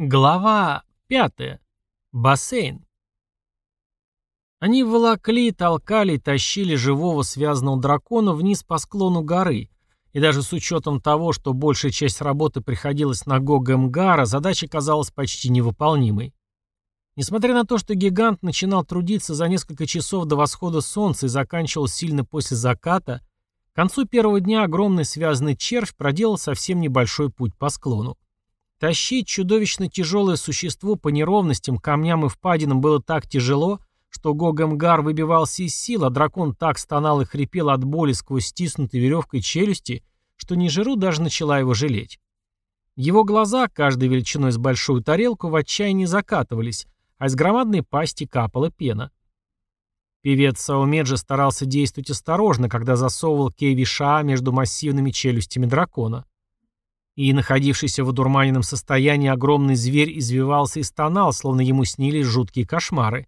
Глава пятая. Бассейн. Они волокли, толкали и тащили живого связанного дракона вниз по склону горы, и даже с учетом того, что большая часть работы приходилась на Гога Мгара, задача казалась почти невыполнимой. Несмотря на то, что гигант начинал трудиться за несколько часов до восхода солнца и заканчивал сильно после заката, к концу первого дня огромный связанный червь проделал совсем небольшой путь по склону. Тащить чудовищно тяжелое существо по неровностям, камням и впадинам было так тяжело, что Гогамгар выбивался из сил, а дракон так стонал и хрипел от боли сквозь стиснутые веревкой челюсти, что Нижеру даже начала его жалеть. Его глаза, каждой величиной с большую тарелку, в отчаянии закатывались, а из громадной пасти капала пена. Певец Саумеджи старался действовать осторожно, когда засовывал Кейви Шаа между массивными челюстями дракона и, находившийся в одурманенном состоянии, огромный зверь извивался и стонал, словно ему снились жуткие кошмары.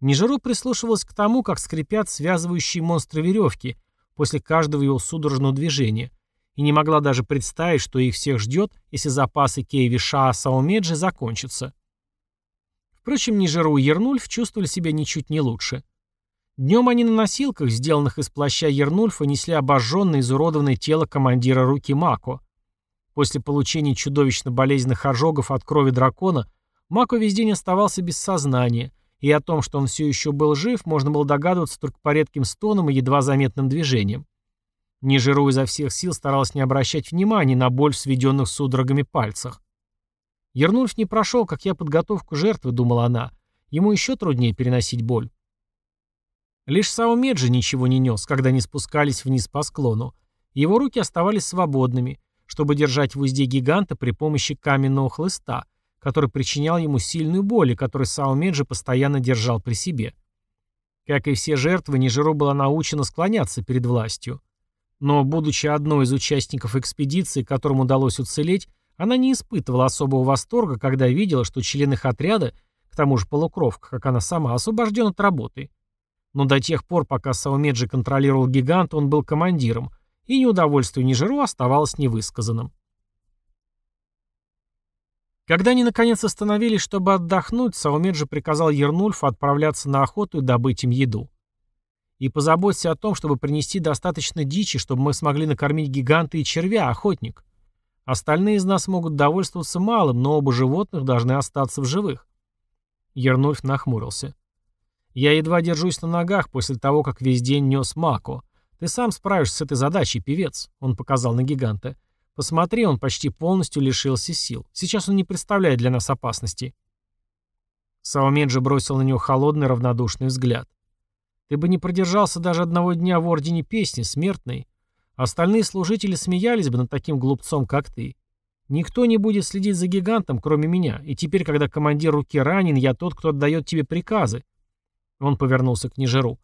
Нижеру прислушивалась к тому, как скрипят связывающие монстры веревки после каждого его судорожного движения, и не могла даже представить, что их всех ждет, если запасы Кейви Шаа Саумеджи закончатся. Впрочем, Нижеру и Ернульф чувствовали себя ничуть не лучше. Днем они на носилках, сделанных из плаща Ернульфа, несли обожженное изуродованное тело командира руки Мако. После получения чудовищно болезненных ожогов от крови дракона, Мако весь день оставался без сознания, и о том, что он все еще был жив, можно было догадываться только по редким стонам и едва заметным движениям. Нижеру изо всех сил старалась не обращать внимания на боль в сведенных судорогами пальцах. Ернульф не прошел, как я, подготовку жертвы, думала она. Ему еще труднее переносить боль. Лишь Саумеджи ничего не нес, когда они спускались вниз по склону. Его руки оставались свободными, чтобы держать в узде гиганта при помощи каменного хлыста, который причинял ему сильную боль и который Саумеджи постоянно держал при себе. Как и все жертвы, Нижеру была научена склоняться перед властью. Но, будучи одной из участников экспедиции, которым удалось уцелеть, она не испытывала особого восторга, когда видела, что член их отряда, к тому же полукровка, как она сама, освобожден от работы. Но до тех пор, пока Саумеджи контролировал гиганта, он был командиром – и неудовольствие Нижеру оставалось невысказанным. Когда они наконец остановились, чтобы отдохнуть, Саумеджи приказал Ернульфу отправляться на охоту и добыть им еду. И позаботься о том, чтобы принести достаточно дичи, чтобы мы смогли накормить гиганта и червя, охотник. Остальные из нас могут довольствоваться малым, но оба животных должны остаться в живых. Ернульф нахмурился. Я едва держусь на ногах после того, как весь день нес Мако. Ты сам справишься с этой задачей, певец, он показал на гиганта. Посмотри, он почти полностью лишился сил. Сейчас он не представляет для нас опасности. Саумеджи бросил на него холодный равнодушный взгляд. Ты бы не продержался даже одного дня в Ордене Песни, смертный. Остальные служители смеялись бы над таким глупцом, как ты. Никто не будет следить за гигантом, кроме меня, и теперь, когда командир руки ранен, я тот, кто отдает тебе приказы. Он повернулся к Нижеру.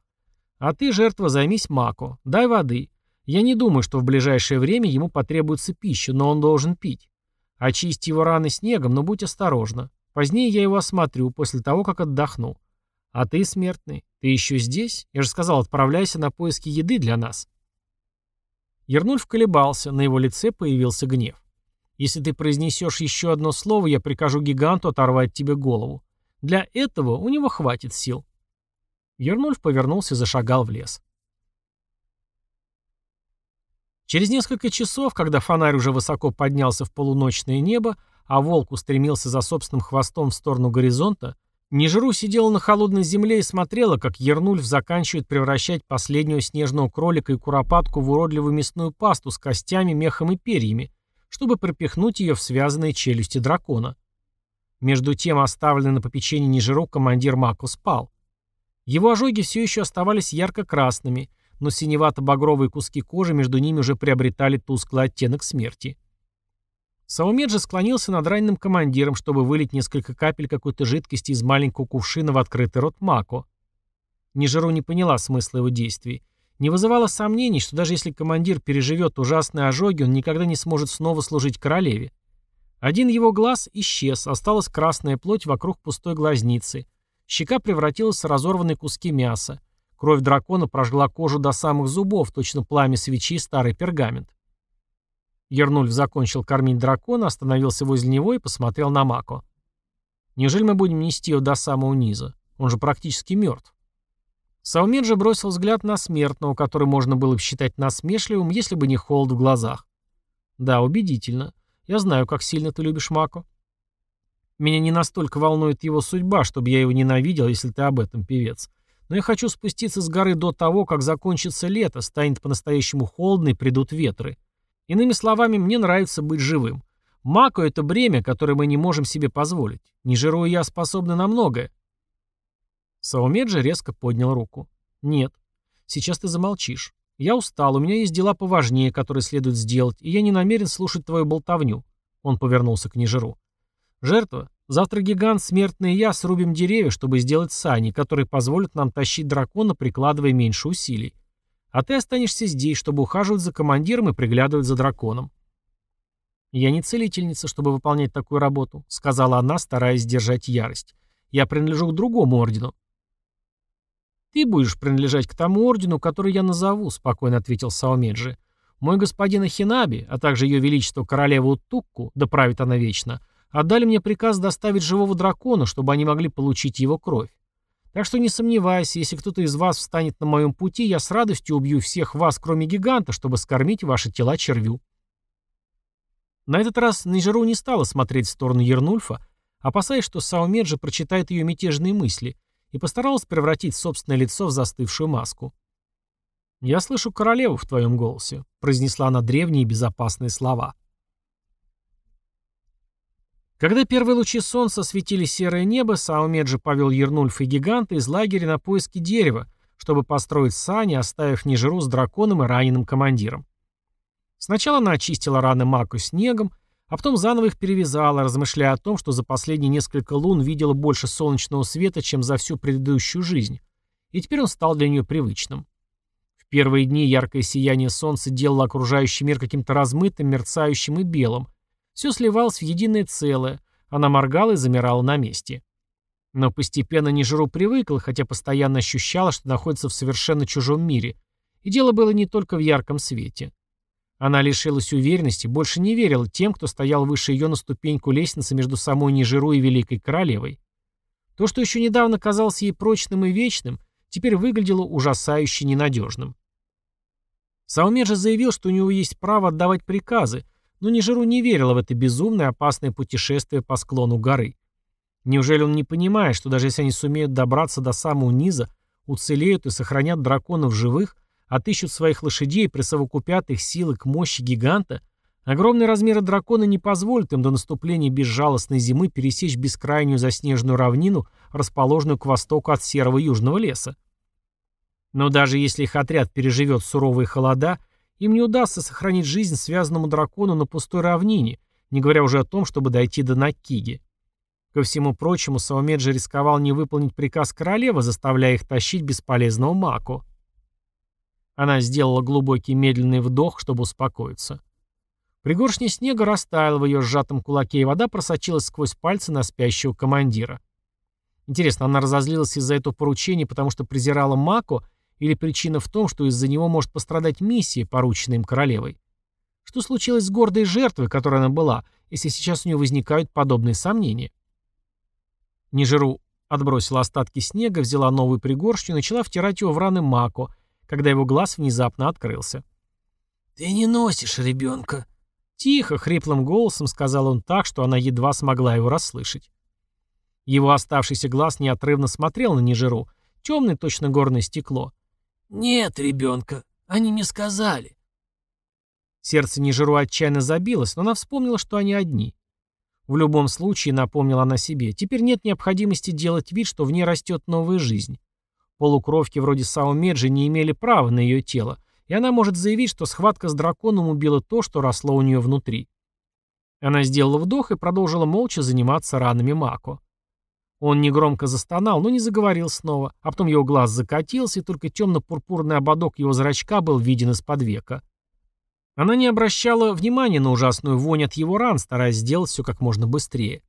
А ты, жертва, займись Мако. Дай воды. Я не думаю, что в ближайшее время ему потребуется пища, но он должен пить. Очисти его раны снегом, но будь осторожна. Позднее я его осмотрю, после того, как отдохну. А ты, смертный, ты еще здесь? Я же сказал, отправляйся на поиски еды для нас. Ернульф колебался, на его лице появился гнев. Если ты произнесешь еще одно слово, я прикажу гиганту оторвать тебе голову. Для этого у него хватит сил. Ернульф повернулся и зашагал в лес. Через несколько часов, когда фонарь уже высоко поднялся в полуночное небо, а волк устремился за собственным хвостом в сторону горизонта, Нижеру сидела на холодной земле и смотрела, как Ернульф заканчивает превращать последнего снежного кролика и куропатку в уродливую мясную пасту с костями, мехом и перьями, чтобы пропихнуть ее в связанные челюсти дракона. Между тем, оставленный на попечении Нижеру командир Мако спал. Его ожоги все еще оставались ярко-красными, но синевато-багровые куски кожи между ними уже приобретали тусклый оттенок смерти. Саумеджи склонился над раненым командиром, чтобы вылить несколько капель какой-то жидкости из маленького кувшина в открытый рот Мако. Нижеру не поняла смысла его действий. Не вызывало сомнений, что даже если командир переживет ужасные ожоги, он никогда не сможет снова служить королеве. Один его глаз исчез, осталась красная плоть вокруг пустой глазницы – Щека превратилась в разорванные куски мяса. Кровь дракона прожгла кожу до самых зубов, точно пламя свечи старый пергамент. Ернульф закончил кормить дракона, остановился возле него и посмотрел на Мако. «Неужели мы будем нести его до самого низа? Он же практически мертв». Саумед же бросил взгляд на смертного, который можно было бы считать насмешливым, если бы не холод в глазах. «Да, убедительно. Я знаю, как сильно ты любишь Мако. Меня не настолько волнует его судьба, чтобы я его ненавидел, если ты об этом, певец. Но я хочу спуститься с горы до того, как закончится лето, станет по-настоящему холодно и придут ветры. Иными словами, мне нравится быть живым. Мако — это бремя, которое мы не можем себе позволить. Не жиру я способны на многое. Саумеджи резко поднял руку. «Нет. Сейчас ты замолчишь. Я устал, у меня есть дела поважнее, которые следует сделать, и я не намерен слушать твою болтовню». Он повернулся к Нижеру. «Жертва. Завтра гигант, смертный я срубим деревья, чтобы сделать сани, которые позволят нам тащить дракона, прикладывая меньше усилий. А ты останешься здесь, чтобы ухаживать за командиром и приглядывать за драконом». «Я не целительница, чтобы выполнять такую работу», — сказала она, стараясь сдержать ярость. «Я принадлежу к другому ордену». «Ты будешь принадлежать к тому ордену, который я назову», — спокойно ответил Саомеджи. «Мой господин Ахинаби, а также ее величество королеву Тукку, да правит она вечно, отдали мне приказ доставить живого дракона, чтобы они могли получить его кровь. Так что не сомневайся, если кто-то из вас встанет на моем пути, я с радостью убью всех вас, кроме гиганта, чтобы скормить ваши тела червю. На этот раз Нижеру не стала смотреть в сторону Ернульфа, опасаясь, что Саумеджи прочитает ее мятежные мысли, и постаралась превратить собственное лицо в застывшую маску. «Я слышу королеву в твоем голосе», — произнесла она древние безопасные слова. Когда первые лучи солнца осветили серое небо, Саумеджи повел Ернульфа и гиганта из лагеря на поиски дерева, чтобы построить сани, оставив Нижеру с драконом и раненым командиром. Сначала она очистила раны Маку снегом, а потом заново их перевязала, размышляя о том, что за последние несколько лун видела больше солнечного света, чем за всю предыдущую жизнь, и теперь он стал для нее привычным. В первые дни яркое сияние солнца делало окружающий мир каким-то размытым, мерцающим и белым, все сливалось в единое целое, она моргала и замирала на месте. Но постепенно Нижеру привыкла, хотя постоянно ощущала, что находится в совершенно чужом мире. И дело было не только в ярком свете. Она лишилась уверенности, больше не верила тем, кто стоял выше ее на ступеньку лестницы между самой Нижеру и Великой Королевой. То, что еще недавно казалось ей прочным и вечным, теперь выглядело ужасающе ненадежным. Саумер же заявил, что у него есть право отдавать приказы, но Нижеру не верила в это безумное опасное путешествие по склону горы. Неужели он не понимает, что даже если они сумеют добраться до самого низа, уцелеют и сохранят драконов живых, отыщут своих лошадей и присовокупят их силы к мощи гиганта, огромные размеры дракона не позволят им до наступления безжалостной зимы пересечь бескрайнюю заснеженную равнину, расположенную к востоку от серого южного леса. Но даже если их отряд переживет суровые холода, им не удастся сохранить жизнь связанному дракону на пустой равнине, не говоря уже о том, чтобы дойти до Накиги. Ко всему прочему, Саумеджи рисковал не выполнить приказ королевы, заставляя их тащить бесполезного Маку. Она сделала глубокий медленный вдох, чтобы успокоиться. Пригоршня снега растаяла в ее сжатом кулаке, и вода просочилась сквозь пальцы на спящего командира. Интересно, она разозлилась из-за этого поручения, потому что презирала Маку или причина в том, что из-за него может пострадать миссия, порученная им королевой? Что случилось с гордой жертвой, которой она была, если сейчас у нее возникают подобные сомнения? Нижеру отбросила остатки снега, взяла новую пригоршню и начала втирать его в раны Мако, когда его глаз внезапно открылся. «Ты не носишь ребенка!» Тихо, хриплым голосом сказал он так, что она едва смогла его расслышать. Его оставшийся глаз неотрывно смотрел на Нижеру, темное точно горное стекло. «Нет ребенка, они не сказали». Сердце Нижеру отчаянно забилось, но она вспомнила, что они одни. В любом случае, напомнила она себе, теперь нет необходимости делать вид, что в ней растет новая жизнь. Полукровки вроде Сао Меджи не имели права на ее тело, и она может заявить, что схватка с драконом убила то, что росло у нее внутри. Она сделала вдох и продолжила молча заниматься ранами Мако. Он негромко застонал, но не заговорил снова, а потом его глаз закатился, и только темно-пурпурный ободок его зрачка был виден из-под века. Она не обращала внимания на ужасную вонь от его ран, стараясь сделать все как можно быстрее.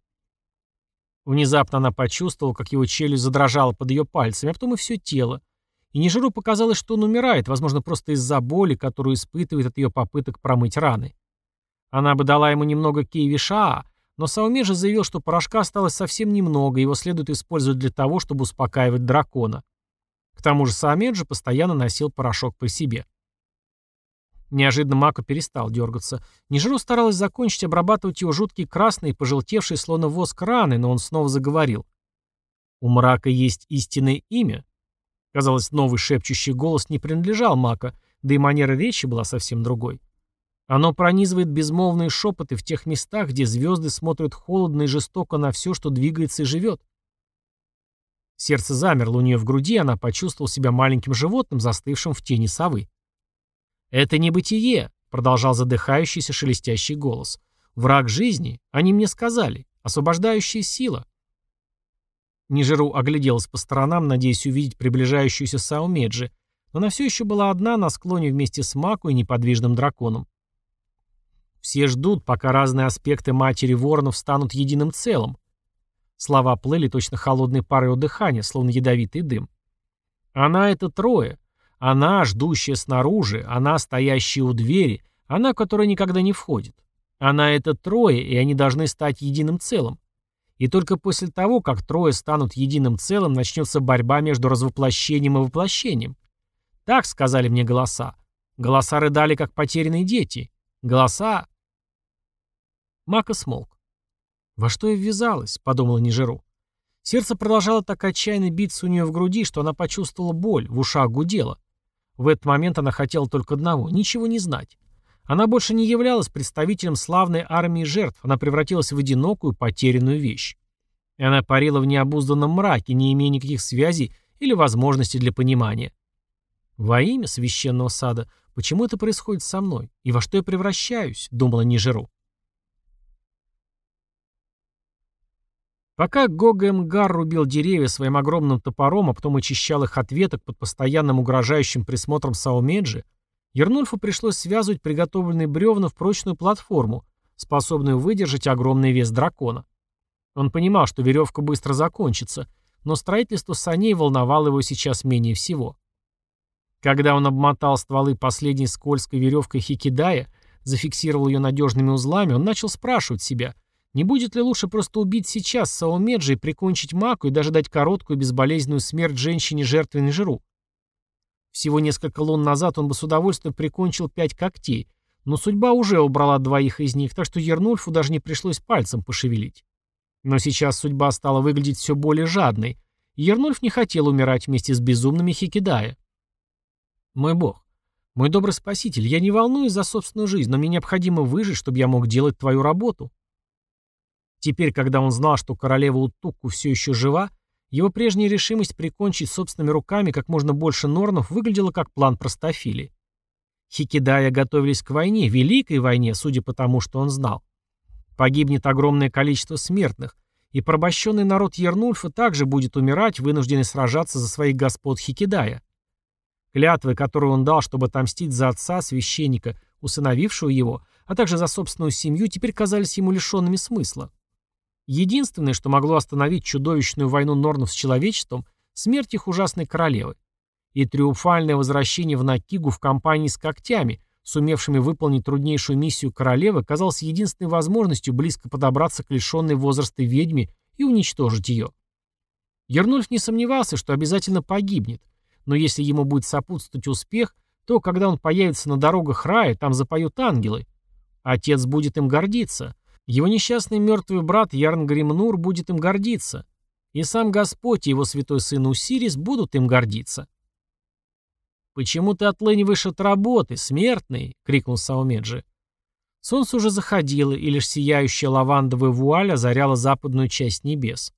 Внезапно она почувствовала, как его челюсть задрожала под ее пальцами, а потом и все тело. И Нижеру показалось, что он умирает, возможно, просто из-за боли, которую испытывает от ее попыток промыть раны. Она бы дала ему немного кейвиша, но Саумежа заявил, что порошка осталось совсем немного, его следует использовать для того, чтобы успокаивать дракона. К тому же Саумеджи постоянно носил порошок при себе. Неожиданно Мако перестал дергаться. Нижеру старалась закончить обрабатывать его жуткие красные, пожелтевшие, словно воск раны, но он снова заговорил. «У мрака есть истинное имя». Казалось, новый шепчущий голос не принадлежал Мако, да и манера речи была совсем другой. Оно пронизывает безмолвные шепоты в тех местах, где звезды смотрят холодно и жестоко на все, что двигается и живет. Сердце замерло у нее в груди, она почувствовала себя маленьким животным, застывшим в тени совы. «Это не бытие», — продолжал задыхающийся шелестящий голос. «Враг жизни, они мне сказали, освобождающая сила». Нижеру огляделась по сторонам, надеясь увидеть приближающуюся Саумеджи, но она все еще была одна на склоне вместе с Маку и неподвижным драконом. Все ждут, пока разные аспекты матери воронов станут единым целым. Слова плыли точно холодной парой от дыхания, словно ядовитый дым. Она — это трое. Она, ждущая снаружи, она, стоящая у двери, она, которая никогда не входит. Она — это трое, и они должны стать единым целым. И только после того, как трое станут единым целым, начнется борьба между развоплощением и воплощением. Так сказали мне голоса. Голоса рыдали, как потерянные дети. Голоса... Мака смолк. «Во что я ввязалась?» — подумала Нижеру. Сердце продолжало так отчаянно биться у нее в груди, что она почувствовала боль, в ушах гудела. В этот момент она хотела только одного — ничего не знать. Она больше не являлась представителем славной армии жертв, она превратилась в одинокую, потерянную вещь. И она парила в необузданном мраке, не имея никаких связей или возможностей для понимания. «Во имя священного сада, почему это происходит со мной? И во что я превращаюсь?» — думала Нижеру. Пока Гогемгар рубил деревья своим огромным топором, а потом очищал их от веток под постоянным угрожающим присмотром Саумеджи, Ернульфу пришлось связывать приготовленные бревна в прочную платформу, способную выдержать огромный вес дракона. Он понимал, что веревка быстро закончится, но строительство саней волновало его сейчас менее всего. Когда он обмотал стволы последней скользкой веревкой Хикидая, зафиксировал ее надежными узлами, он начал спрашивать себя, не будет ли лучше просто убить сейчас Саумеджи и прикончить Маку и даже дать короткую безболезненную смерть женщине-жертвенной жиру? Всего несколько лун назад он бы с удовольствием прикончил пять когтей, но судьба уже убрала двоих из них, так что Ернульфу даже не пришлось пальцем пошевелить. Но сейчас судьба стала выглядеть все более жадной, и Ернульф не хотел умирать вместе с безумными Хикидая. «Мой бог, мой добрый спаситель, я не волнуюсь за собственную жизнь, но мне необходимо выжить, чтобы я мог делать твою работу», Теперь, когда он знал, что королева Утукку все еще жива, его прежняя решимость прикончить собственными руками как можно больше норнов выглядела как план простофили. Хикидая готовились к войне, великой войне, судя по тому, что он знал. Погибнет огромное количество смертных, и порабощенный народ Ернульфа также будет умирать, вынужденный сражаться за своих господ Хикидая. Клятвы, которые он дал, чтобы отомстить за отца, священника, усыновившего его, а также за собственную семью, теперь казались ему лишенными смысла. Единственное, что могло остановить чудовищную войну Норнов с человечеством, смерть их ужасной королевы. И триумфальное возвращение в Накигу в компании с когтями, сумевшими выполнить труднейшую миссию королевы, казалось единственной возможностью близко подобраться к лишенной возраста ведьме и уничтожить ее. Ернульф не сомневался, что обязательно погибнет, но если ему будет сопутствовать успех, то, когда он появится на дорогах рая, там запоют ангелы. Отец будет им гордиться, его несчастный мертвый брат Ярн Гримнур будет им гордиться. И сам Господь и его святой сын Усирис будут им гордиться. «Почему ты отлыниваешь от работы, смертный?» — крикнул Саумеджи. Солнце уже заходило, и лишь сияющая лавандовая вуаль озаряла западную часть небес.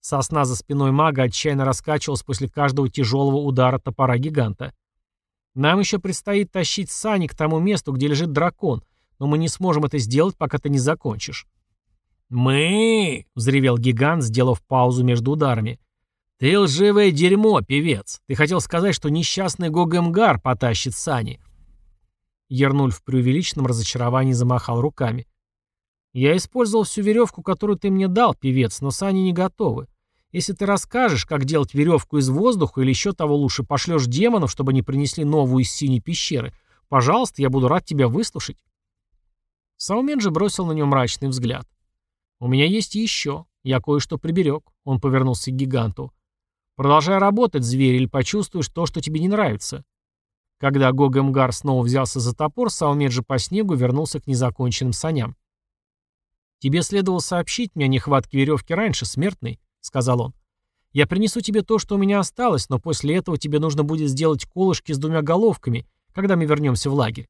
Сосна за спиной мага отчаянно раскачивалась после каждого тяжелого удара топора гиганта. «Нам еще предстоит тащить сани к тому месту, где лежит дракон, но мы не сможем это сделать, пока ты не закончишь». «Мы!» — взревел гигант, сделав паузу между ударами. «Ты лживое дерьмо, певец! Ты хотел сказать, что несчастный Гогемгар потащит сани!» Ернуль в преувеличенном разочаровании замахал руками. «Я использовал всю веревку, которую ты мне дал, певец, но сани не готовы. Если ты расскажешь, как делать веревку из воздуха или еще того лучше пошлешь демонов, чтобы они принесли новую из синей пещеры, пожалуйста, я буду рад тебя выслушать». Саумен же бросил на него мрачный взгляд. «У меня есть еще. Я кое-что приберег», — он повернулся к гиганту. «Продолжай работать, зверь, или почувствуешь то, что тебе не нравится». Когда Гогемгар снова взялся за топор, Саумед же по снегу вернулся к незаконченным саням. «Тебе следовало сообщить мне о нехватке веревки раньше, смертный», — сказал он. «Я принесу тебе то, что у меня осталось, но после этого тебе нужно будет сделать колышки с двумя головками, когда мы вернемся в лагерь».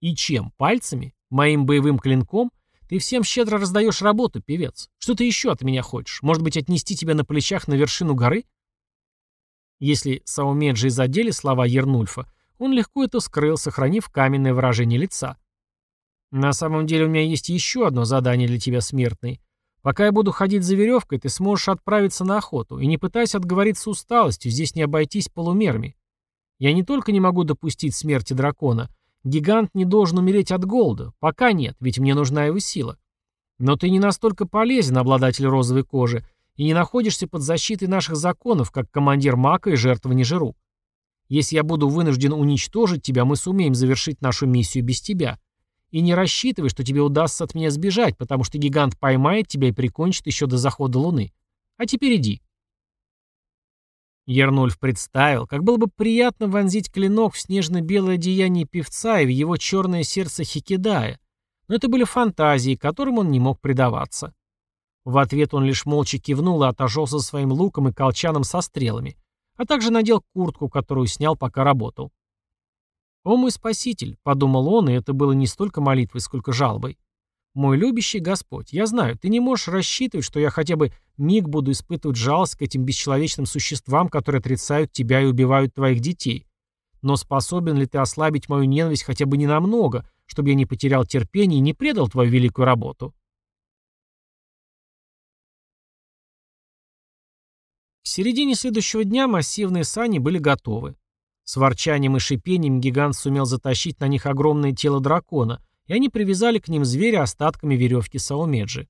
«И чем? Пальцами? Моим боевым клинком? Ты всем щедро раздаешь работу, певец. Что ты еще от меня хочешь? Может быть, отнести тебя на плечах на вершину горы?» Если Саумеджи задели слова Ернульфа, он легко это скрыл, сохранив каменное выражение лица. «На самом деле у меня есть еще одно задание для тебя, смертный. Пока я буду ходить за веревкой, ты сможешь отправиться на охоту, и не пытайся отговориться усталостью, здесь не обойтись полумерами. Я не только не могу допустить смерти дракона, гигант не должен умереть от голода, пока нет, ведь мне нужна его сила. Но ты не настолько полезен, обладатель розовой кожи, и не находишься под защитой наших законов, как командир Мака и жертва Нежиру. Если я буду вынужден уничтожить тебя, мы сумеем завершить нашу миссию без тебя. И не рассчитывай, что тебе удастся от меня сбежать, потому что гигант поймает тебя и прикончит еще до захода луны. А теперь иди». Ернольф представил, как было бы приятно вонзить клинок в снежно-белое одеяние певца и в его черное сердце Хикидая, но это были фантазии, которым он не мог предаваться. В ответ он лишь молча кивнул и отошелся своим луком и колчаном со стрелами, а также надел куртку, которую снял, пока работал. «О мой спаситель», — подумал он, и это было не столько молитвой, сколько жалобой. «Мой любящий Господь, я знаю, ты не можешь рассчитывать, что я хотя бы миг буду испытывать жалость к этим бесчеловечным существам, которые отрицают тебя и убивают твоих детей. Но способен ли ты ослабить мою ненависть хотя бы ненамного, чтобы я не потерял терпение и не предал твою великую работу?» К середине следующего дня массивные сани были готовы. С ворчанием и шипением гигант сумел затащить на них огромное тело дракона, и они привязали к ним зверя остатками веревки Саумеджи.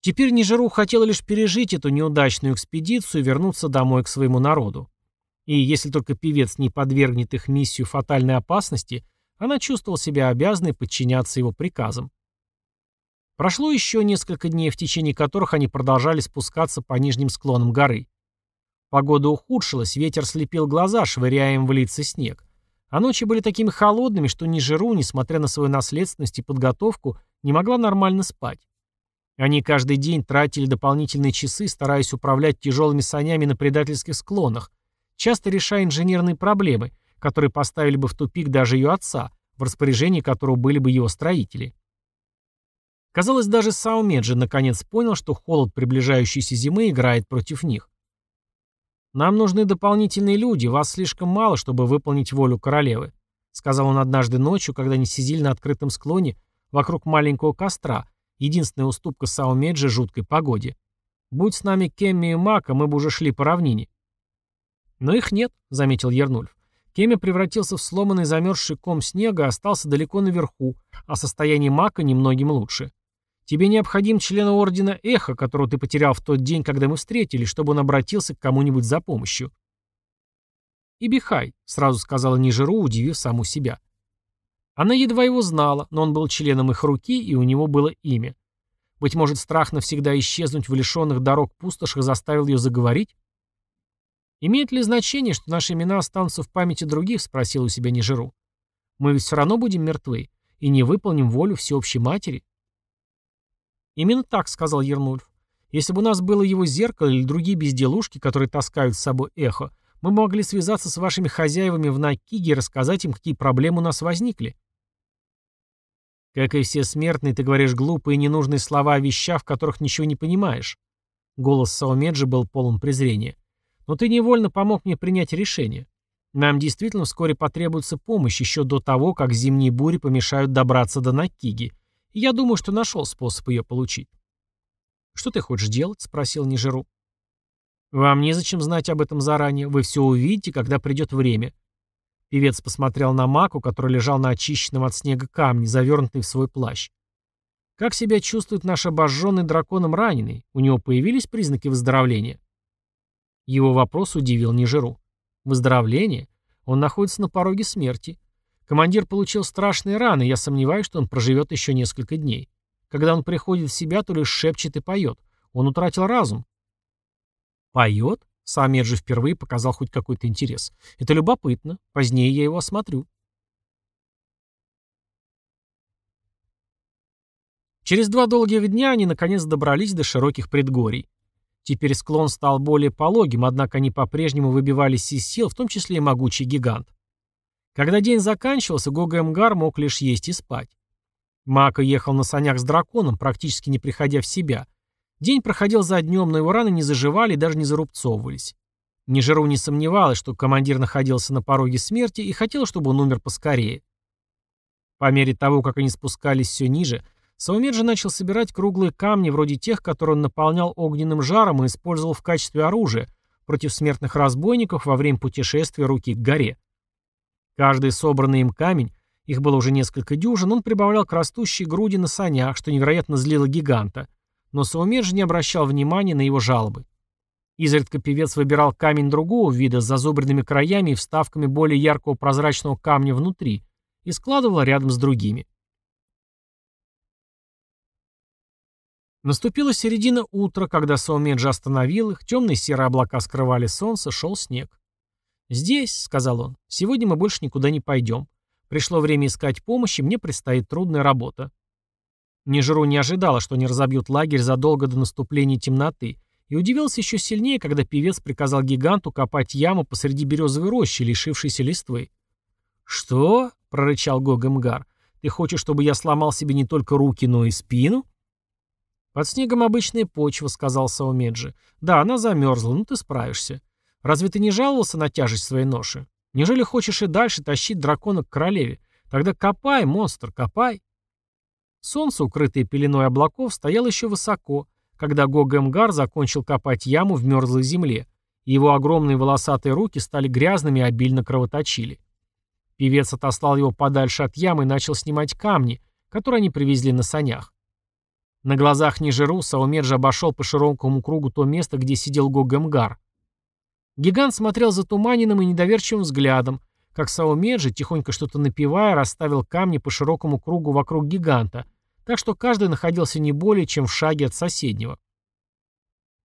Теперь Нижеру хотела лишь пережить эту неудачную экспедицию и вернуться домой к своему народу. И если только певец не подвергнет их миссию фатальной опасности, она чувствовала себя обязанной подчиняться его приказам. Прошло еще несколько дней, в течение которых они продолжали спускаться по нижним склонам горы. Погода ухудшилась, ветер слепил глаза, швыряя им в лица снег. А ночи были такими холодными, что ни Жиру, несмотря на свою наследственность и подготовку, не могла нормально спать. Они каждый день тратили дополнительные часы, стараясь управлять тяжелыми санями на предательских склонах, часто решая инженерные проблемы, которые поставили бы в тупик даже ее отца, в распоряжении которого были бы его строители. Казалось, даже Саумеджи наконец понял, что холод приближающейся зимы играет против них. «Нам нужны дополнительные люди, вас слишком мало, чтобы выполнить волю королевы», сказал он однажды ночью, когда они сидели на открытом склоне вокруг маленького костра, единственная уступка Саумеджи жуткой погоде. «Будь с нами Кемми и Мака, мы бы уже шли по равнине». «Но их нет», — заметил Ернульф. Кемми превратился в сломанный замерзший ком снега остался далеко наверху, а состояние Мака немногим лучше. Тебе необходим член Ордена Эхо, которого ты потерял в тот день, когда мы встретились, чтобы он обратился к кому-нибудь за помощью. «Ибихай», — сразу сказала Нижеру, удивив саму себя. Она едва его знала, но он был членом их руки, и у него было имя. Быть может, страх навсегда исчезнуть в лишенных дорог пустошах заставил ее заговорить? «Имеет ли значение, что наши имена останутся в памяти других?» — спросил у себя Нижеру. «Мы ведь все равно будем мертвы и не выполним волю всеобщей матери». «Именно так», — сказал Ернульф. «Если бы у нас было его зеркало или другие безделушки, которые таскают с собой эхо, мы могли связаться с вашими хозяевами в Накиге и рассказать им, какие проблемы у нас возникли». «Как и все смертные, ты говоришь глупые и ненужные слова о вещах, в которых ничего не понимаешь». Голос Саумеджи был полон презрения. «Но ты невольно помог мне принять решение. Нам действительно вскоре потребуется помощь еще до того, как зимние бури помешают добраться до Накиги я думаю, что нашел способ ее получить. «Что ты хочешь делать?» — спросил Нижеру. «Вам незачем знать об этом заранее. Вы все увидите, когда придет время». Певец посмотрел на Маку, который лежал на очищенном от снега камне, завернутый в свой плащ. «Как себя чувствует наш обожженный драконом раненый? У него появились признаки выздоровления?» Его вопрос удивил Нижеру. «Выздоровление? Он находится на пороге смерти. Командир получил страшные раны, я сомневаюсь, что он проживет еще несколько дней. Когда он приходит в себя, то лишь шепчет и поет. Он утратил разум. Поет? Сам же впервые показал хоть какой-то интерес. Это любопытно. Позднее я его осмотрю. Через два долгих дня они наконец добрались до широких предгорий. Теперь склон стал более пологим, однако они по-прежнему выбивались из сил, в том числе и могучий гигант. Когда день заканчивался, Гога мог лишь есть и спать. Мака ехал на санях с драконом, практически не приходя в себя. День проходил за днем, но его раны не заживали и даже не зарубцовывались. Нижеру не сомневалась, что командир находился на пороге смерти и хотел, чтобы он умер поскорее. По мере того, как они спускались все ниже, Саумеджи начал собирать круглые камни, вроде тех, которые он наполнял огненным жаром и использовал в качестве оружия против смертных разбойников во время путешествия руки к горе. Каждый собранный им камень, их было уже несколько дюжин, он прибавлял к растущей груди на санях, что невероятно злило гиганта, но Саумеджи не обращал внимания на его жалобы. Изредка певец выбирал камень другого вида с зазубренными краями и вставками более яркого прозрачного камня внутри и складывал рядом с другими. Наступила середина утра, когда Саумеджи остановил их, темные серые облака скрывали солнце, шел снег. «Здесь», — сказал он, — «сегодня мы больше никуда не пойдем. Пришло время искать помощи, мне предстоит трудная работа». Нежру не ожидала, что они разобьют лагерь задолго до наступления темноты, и удивился еще сильнее, когда певец приказал гиганту копать яму посреди березовой рощи, лишившейся листвы. «Что?» — прорычал Гогемгар. «Ты хочешь, чтобы я сломал себе не только руки, но и спину?» «Под снегом обычная почва», — сказал Саумеджи. «Да, она замерзла, но ты справишься. Разве ты не жаловался на тяжесть своей ноши? Неужели хочешь и дальше тащить дракона к королеве? Тогда копай, монстр, копай». Солнце, укрытое пеленой облаков, стояло еще высоко, когда Гогемгар закончил копать яму в мерзлой земле, и его огромные волосатые руки стали грязными и обильно кровоточили. Певец отослал его подальше от ямы и начал снимать камни, которые они привезли на санях. На глазах Нижеру Саумеджи обошел по широкому кругу то место, где сидел Гогемгар. Гигант смотрел затуманенным и недоверчивым взглядом, как Саумеджи, тихонько что-то напевая, расставил камни по широкому кругу вокруг гиганта, так что каждый находился не более чем в шаге от соседнего.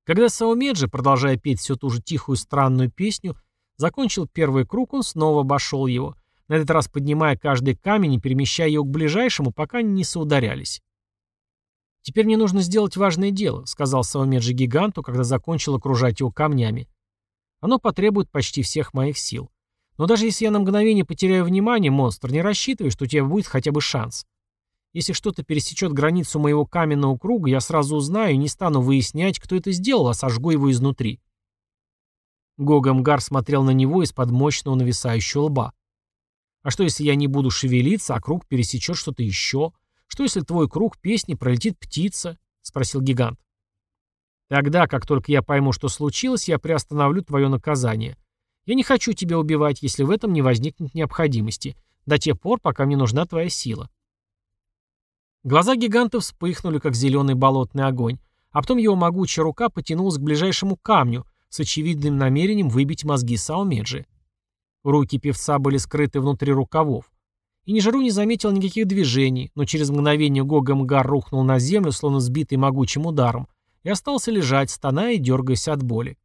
Когда Саумеджи, продолжая петь всю ту же тихую странную песню, закончил первый круг, он снова обошел его, на этот раз поднимая каждый камень и перемещая его к ближайшему, пока они не соударялись. «Теперь мне нужно сделать важное дело», — сказал Саумеджи гиганту, когда закончил окружать его камнями. «Оно потребует почти всех моих сил. Но даже если я на мгновение потеряю внимание, монстр, не рассчитывай, что у тебя будет хотя бы шанс. Если что-то пересечет границу моего каменного круга, я сразу узнаю и не стану выяснять, кто это сделал, а сожгу его изнутри». Гогамгар смотрел на него из-под мощного нависающего лба. «А что, если я не буду шевелиться, а круг пересечет что-то еще?» Что, если твой круг песни пролетит птица? Спросил гигант. Тогда, как только я пойму, что случилось, я приостановлю твое наказание. Я не хочу тебя убивать, если в этом не возникнет необходимости, до тех пор, пока мне нужна твоя сила. Глаза гиганта вспыхнули, как зеленый болотный огонь, а потом его могучая рука потянулась к ближайшему камню с очевидным намерением выбить мозги Саумеджи. Руки певца были скрыты внутри рукавов. И Нижеру не заметил никаких движений, но через мгновение Гогамгар рухнул на землю, словно сбитый могучим ударом, и остался лежать, стоная и дергаясь от боли.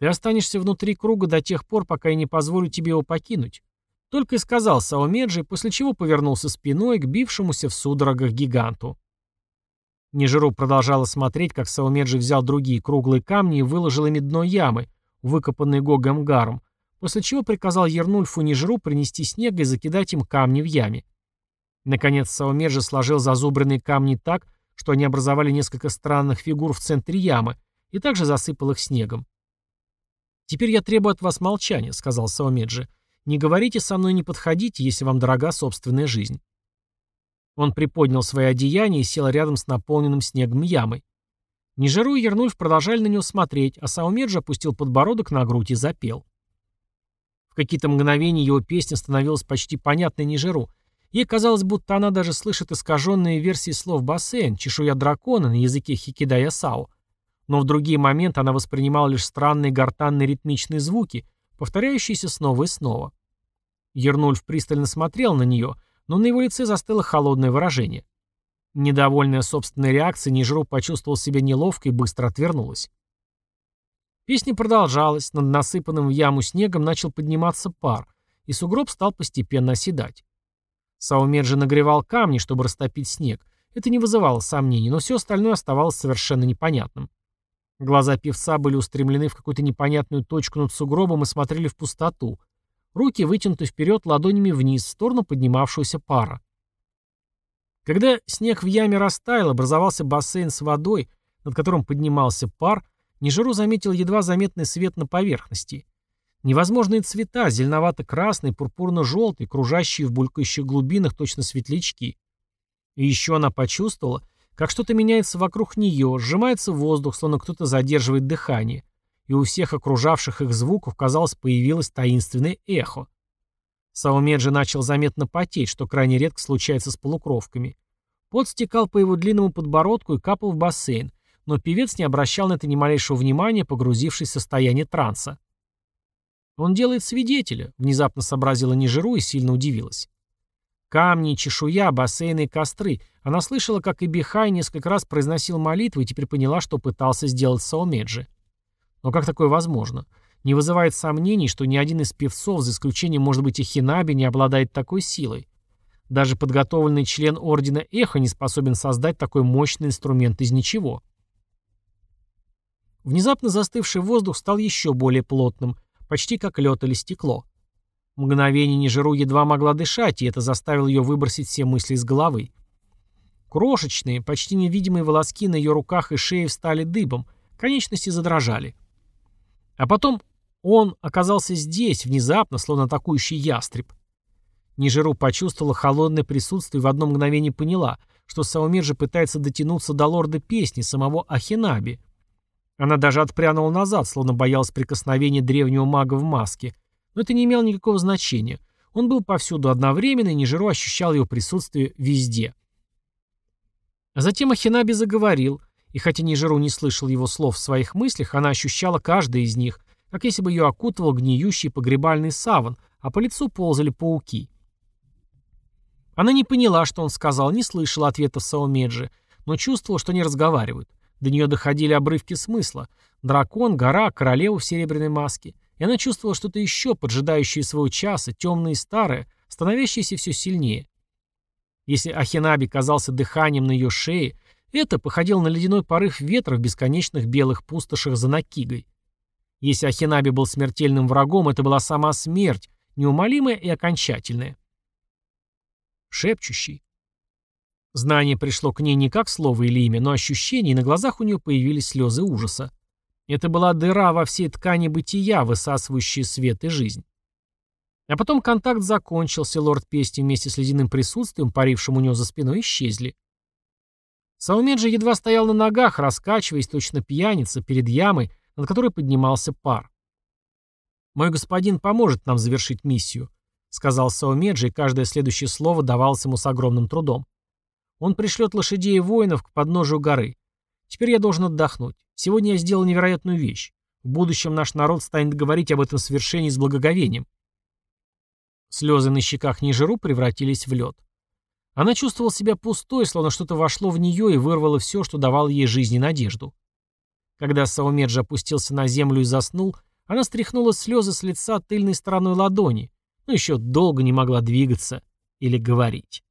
«Ты останешься внутри круга до тех пор, пока я не позволю тебе его покинуть», только и сказал Саомеджи, после чего повернулся спиной к бившемуся в судорогах гиганту. Нижеру продолжала смотреть, как Саумеджи взял другие круглые камни и выложил ими дно ямы, выкопанные Гогамгаром, после чего приказал Ернульфу Нижру принести снег и закидать им камни в яме. Наконец Саумер же сложил зазубренные камни так, что они образовали несколько странных фигур в центре ямы, и также засыпал их снегом. «Теперь я требую от вас молчания», — сказал Саумеджи. «Не говорите со мной, не подходите, если вам дорога собственная жизнь». Он приподнял свои одеяния и сел рядом с наполненным снегом ямой. Нижеру и Ернульф продолжали на него смотреть, а Саумеджи опустил подбородок на грудь и запел какие-то мгновения его песня становилась почти понятной Нижеру. Ей казалось, будто она даже слышит искаженные версии слов бассейн, чешуя дракона на языке хикидая сао. Но в другие моменты она воспринимала лишь странные гортанные ритмичные звуки, повторяющиеся снова и снова. Ернульф пристально смотрел на нее, но на его лице застыло холодное выражение. Недовольная собственной реакцией, Нижру почувствовал себя неловко и быстро отвернулась. Песня продолжалась, над насыпанным в яму снегом начал подниматься пар, и сугроб стал постепенно оседать. Саумеджи нагревал камни, чтобы растопить снег. Это не вызывало сомнений, но все остальное оставалось совершенно непонятным. Глаза певца были устремлены в какую-то непонятную точку над сугробом и смотрели в пустоту. Руки вытянуты вперед ладонями вниз, в сторону поднимавшегося пара. Когда снег в яме растаял, образовался бассейн с водой, над которым поднимался пар, Нижеру заметил едва заметный свет на поверхности. Невозможные цвета, зеленовато-красный, пурпурно-желтый, кружащие в булькающих глубинах точно светлячки. И еще она почувствовала, как что-то меняется вокруг нее, сжимается воздух, словно кто-то задерживает дыхание, и у всех окружавших их звуков, казалось, появилось таинственное эхо. Саумеджи начал заметно потеть, что крайне редко случается с полукровками. Пот стекал по его длинному подбородку и капал в бассейн, но певец не обращал на это ни малейшего внимания, погрузившись в состояние транса. «Он делает свидетеля», — внезапно сообразила Нижеру и сильно удивилась. Камни, чешуя, бассейны и костры. Она слышала, как Ибихай несколько раз произносил молитвы и теперь поняла, что пытался сделать Саумеджи. Но как такое возможно? Не вызывает сомнений, что ни один из певцов, за исключением, может быть, и Хинаби, не обладает такой силой. Даже подготовленный член Ордена Эхо не способен создать такой мощный инструмент из ничего. Внезапно застывший воздух стал еще более плотным, почти как лед или стекло. Мгновение Нижеру едва могла дышать, и это заставило ее выбросить все мысли из головы. Крошечные, почти невидимые волоски на ее руках и шее встали дыбом, конечности задрожали. А потом он оказался здесь, внезапно, словно атакующий ястреб. Нижеру почувствовала холодное присутствие и в одно мгновение поняла, что Саумир же пытается дотянуться до лорда песни, самого Ахинаби. Она даже отпрянула назад, словно боялась прикосновения древнего мага в маске — но это не имело никакого значения. Он был повсюду одновременно, и Нижеру ощущал его присутствие везде. А затем Ахинаби заговорил, и хотя Нижеру не слышал его слов в своих мыслях, она ощущала каждый из них, как если бы ее окутывал гниющий погребальный саван, а по лицу ползали пауки. Она не поняла, что он сказал, не слышала ответов Саумеджи, но чувствовала, что они разговаривают. До нее доходили обрывки смысла. Дракон, гора, королева в серебряной маске — и она чувствовала что-то еще, поджидающее своего часа, темное и старое, становящееся все сильнее. Если Ахинаби казался дыханием на ее шее, это походило на ледяной порыв ветра в бесконечных белых пустошах за Накигой. Если Ахинаби был смертельным врагом, это была сама смерть, неумолимая и окончательная. Шепчущий. Знание пришло к ней не как слово или имя, но ощущение, и на глазах у нее появились слезы ужаса. Это была дыра во всей ткани бытия, высасывающая свет и жизнь. А потом контакт закончился, лорд Пести вместе с ледяным присутствием, парившим у него за спиной, исчезли. Саумеджи едва стоял на ногах, раскачиваясь точно пьяница перед ямой, над которой поднимался пар. «Мой господин поможет нам завершить миссию», — сказал Саумеджи, и каждое следующее слово давалось ему с огромным трудом. «Он пришлет лошадей и воинов к подножию горы. Теперь я должен отдохнуть. Сегодня я сделал невероятную вещь. В будущем наш народ станет говорить об этом свершении с благоговением. Слезы на щеках Нижеру превратились в лед. Она чувствовала себя пустой, словно что-то вошло в нее и вырвало все, что давало ей жизнь и надежду. Когда Саумеджи опустился на землю и заснул, она стряхнула слезы с лица тыльной стороной ладони, но еще долго не могла двигаться или говорить.